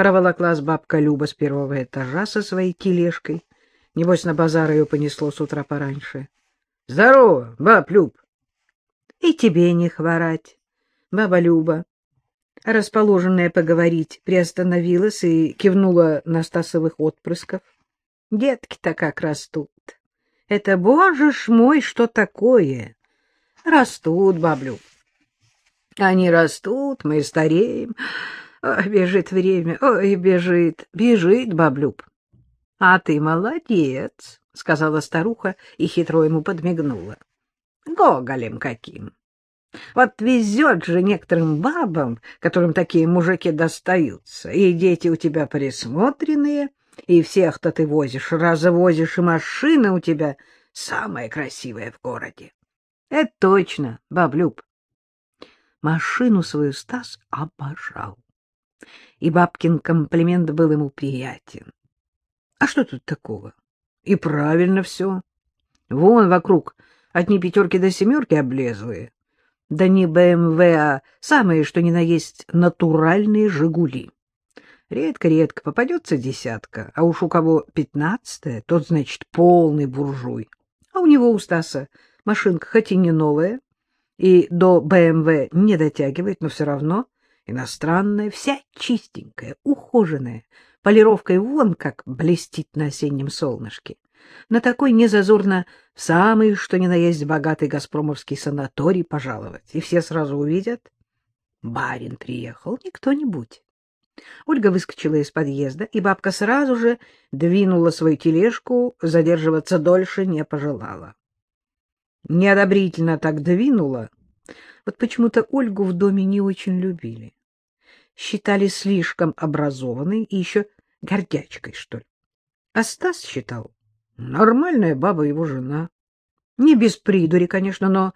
Проволоклась бабка Люба с первого этажа со своей тележкой. Небось, на базар ее понесло с утра пораньше. — Здорово, баб Люб! — И тебе не хворать, баба Люба. Расположенная поговорить приостановилась и кивнула на Стасовых отпрысков. Детки-то как растут. Это, боже ж мой, что такое? Растут, баблю. Они растут, мы стареем. Ой, бежит время, ой, бежит, бежит, баблюб. — А ты молодец, — сказала старуха и хитро ему подмигнула. — Гоголем каким! Вот везет же некоторым бабам, которым такие мужики достаются, и дети у тебя присмотренные, и всех-то ты возишь, развозишь, и машина у тебя самая красивая в городе. Это точно, баблюб. Машину свою Стас обожал. И бабкин комплимент был ему приятен. А что тут такого? И правильно все. Вон вокруг одни пятерки до семерки облезлые. Да не БМВ, а самые, что ни на есть, натуральные «Жигули». Редко-редко попадется десятка, а уж у кого пятнадцатая, тот, значит, полный буржуй. А у него, у Стаса, машинка хоть и не новая, и до БМВ не дотягивает, но все равно иностранная, вся чистенькая, ухоженная, полировкой вон как блестит на осеннем солнышке. На такой незазорно в самый, что ни на есть, богатый газпромовский санаторий пожаловать. И все сразу увидят. Барин приехал, не кто-нибудь. Ольга выскочила из подъезда, и бабка сразу же двинула свою тележку, задерживаться дольше не пожелала. Неодобрительно так двинула. Вот почему-то Ольгу в доме не очень любили. Считали слишком образованной и еще гордячкой, что ли. А Стас считал, нормальная баба его жена. Не без придури, конечно, но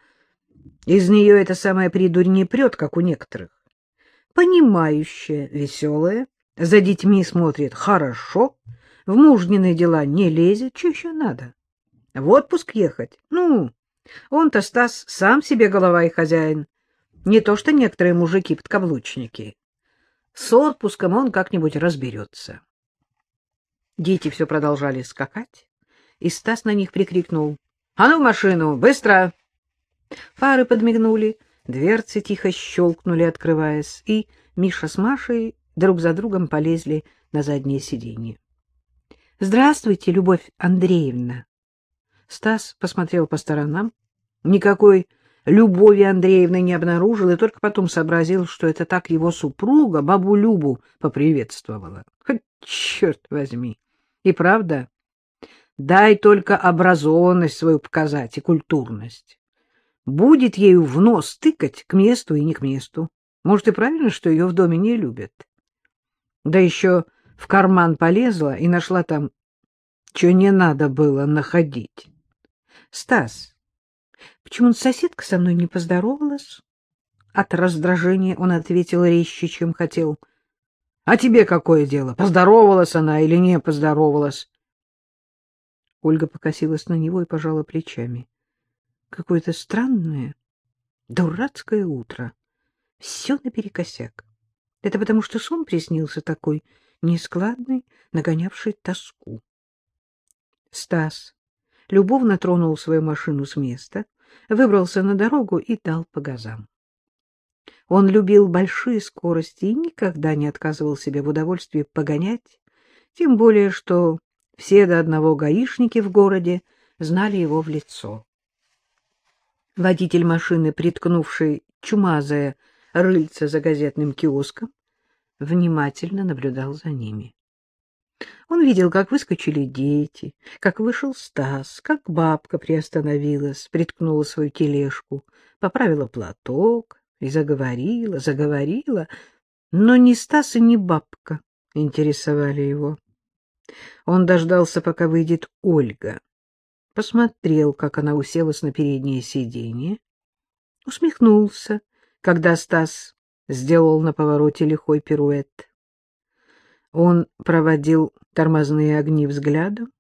из нее эта самая придурь не прет, как у некоторых понимающая, веселая, за детьми смотрит хорошо, в мужнины дела не лезет, что еще надо? В отпуск ехать? Ну, он-то, Стас, сам себе голова и хозяин. Не то что некоторые мужики-подкаблучники. С отпуском он как-нибудь разберется. Дети все продолжали скакать, и Стас на них прикрикнул. — А ну машину, быстро! Фары подмигнули, Дверцы тихо щелкнули, открываясь, и Миша с Машей друг за другом полезли на заднее сиденье. — Здравствуйте, Любовь Андреевна. Стас посмотрел по сторонам. Никакой Любови Андреевны не обнаружил и только потом сообразил, что это так его супруга бабу Любу поприветствовала. Хоть черт возьми! И правда, дай только образованность свою показать и культурность будет ею в нос тыкать к месту и не к месту. Может, и правильно, что ее в доме не любят. Да еще в карман полезла и нашла там, что не надо было находить. Стас, почему соседка со мной не поздоровалась? От раздражения он ответил резче, чем хотел. — А тебе какое дело, поздоровалась она или не поздоровалась? Ольга покосилась на него и пожала плечами. Какое-то странное, дурацкое утро. Все наперекосяк. Это потому, что сон приснился такой нескладный, нагонявший тоску. Стас любовно тронул свою машину с места, выбрался на дорогу и дал по газам. Он любил большие скорости и никогда не отказывал себе в удовольствии погонять, тем более что все до одного гаишники в городе знали его в лицо. Водитель машины, приткнувший чумазое рыльце за газетным киоском, внимательно наблюдал за ними. Он видел, как выскочили дети, как вышел Стас, как бабка приостановилась, приткнула свою тележку, поправила платок и заговорила, заговорила, но ни Стас и ни бабка интересовали его. Он дождался, пока выйдет Ольга посмотрел, как она уселась на переднее сиденье, усмехнулся, когда Стас сделал на повороте лихой пируэт. Он проводил тормозные огни взглядом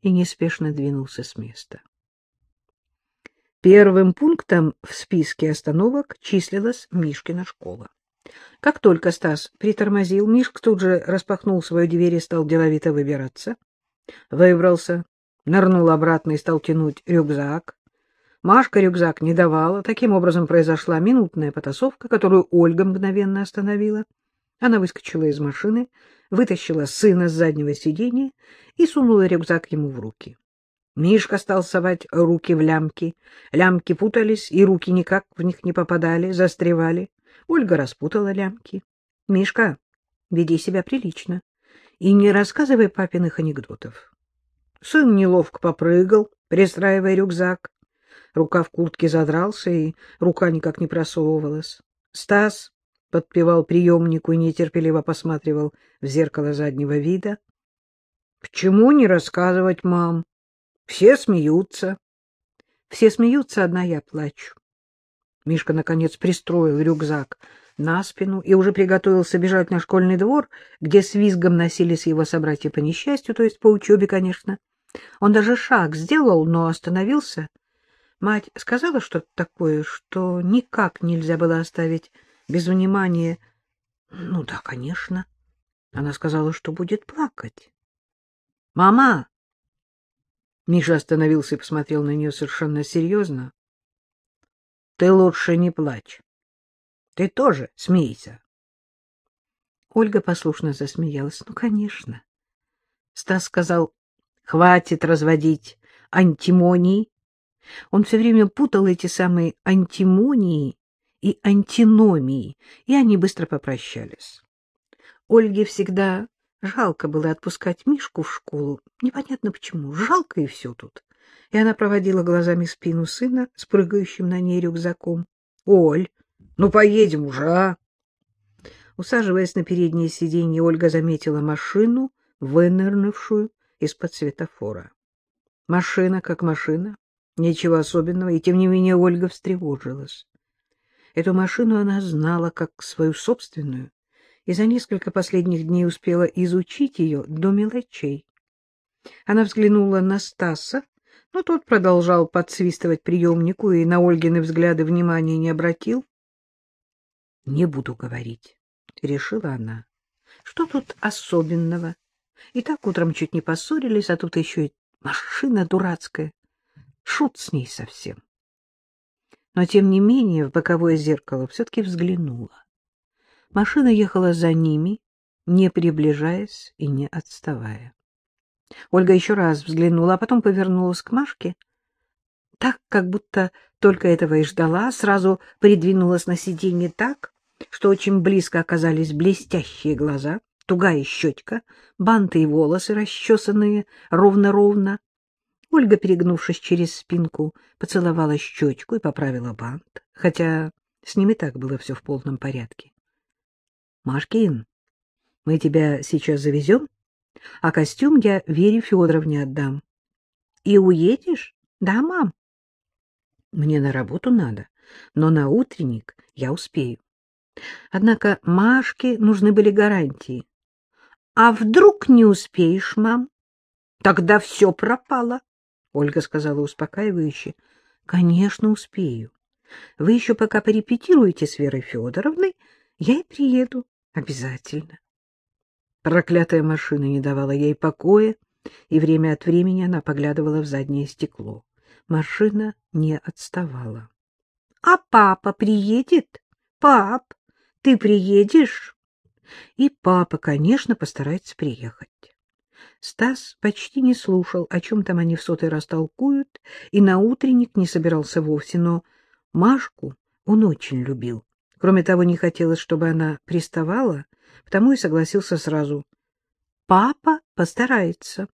и неспешно двинулся с места. Первым пунктом в списке остановок числилась Мишкина школа. Как только Стас притормозил, Мишка тут же распахнул свою дверь и стал деловито выбираться. Выбрался, нырнул обратно и стал тянуть рюкзак. Машка рюкзак не давала. Таким образом произошла минутная потасовка, которую Ольга мгновенно остановила. Она выскочила из машины, вытащила сына с заднего сиденья и сунула рюкзак ему в руки. Мишка стал совать руки в лямки. Лямки путались, и руки никак в них не попадали, застревали. Ольга распутала лямки. — Мишка, веди себя прилично и не рассказывай папиных анекдотов. Сын неловко попрыгал, пристраивая рюкзак. Рука в куртке задрался, и рука никак не просовывалась. Стас подпевал приемнику и нетерпеливо посматривал в зеркало заднего вида. — Почему не рассказывать, мам? Все смеются. — Все смеются, одна я плачу. Мишка, наконец, пристроил рюкзак на спину и уже приготовился бежать на школьный двор, где с визгом носились его собратья по несчастью, то есть по учебе, конечно. Он даже шаг сделал, но остановился. Мать сказала что-то такое, что никак нельзя было оставить без внимания. Ну да, конечно. Она сказала, что будет плакать. «Мама!» Миша остановился и посмотрел на нее совершенно серьезно. «Ты лучше не плачь. Ты тоже смейся». Ольга послушно засмеялась. «Ну, конечно». Стас сказал, «Хватит разводить антимонии». Он все время путал эти самые антимонии и антиномии, и они быстро попрощались. Ольге всегда жалко было отпускать Мишку в школу. Непонятно почему. Жалко и все тут. И она проводила глазами спину сына с на ней рюкзаком. — Оль, ну поедем уже, а? Усаживаясь на переднее сиденье, Ольга заметила машину, вынырнувшую из-под светофора. Машина как машина, ничего особенного, и тем не менее Ольга встревожилась. Эту машину она знала как свою собственную, и за несколько последних дней успела изучить ее до мелочей. Она взглянула на Стаса, но тот продолжал подсвистывать приемнику и на Ольгины взгляды внимания не обратил. — Не буду говорить, — решила она. — Что тут особенного? И так утром чуть не поссорились, а тут еще и машина дурацкая. Шут с ней совсем но, тем не менее, в боковое зеркало все-таки взглянула. Машина ехала за ними, не приближаясь и не отставая. Ольга еще раз взглянула, а потом повернулась к Машке. Так, как будто только этого и ждала, сразу придвинулась на сиденье так, что очень близко оказались блестящие глаза, тугая щетка, банты и волосы, расчесанные ровно-ровно, Ольга, перегнувшись через спинку, поцеловала щечку и поправила бант, хотя с ним и так было все в полном порядке. — Машкин, мы тебя сейчас завезем, а костюм я Вере Федоровне отдам. — И уедешь? — Да, мам. — Мне на работу надо, но на утренник я успею. Однако Машке нужны были гарантии. — А вдруг не успеешь, мам? Тогда все пропало. Ольга сказала успокаивающе. — Конечно, успею. Вы еще пока порепетируете с Верой Федоровной, я и приеду. Обязательно. Проклятая машина не давала ей покоя, и время от времени она поглядывала в заднее стекло. Машина не отставала. — А папа приедет? Пап, ты приедешь? И папа, конечно, постарается приехать. Стас почти не слушал, о чем там они в сотый раз толкуют, и на утренник не собирался вовсе, но Машку он очень любил. Кроме того, не хотелось, чтобы она приставала, потому и согласился сразу. — Папа постарается.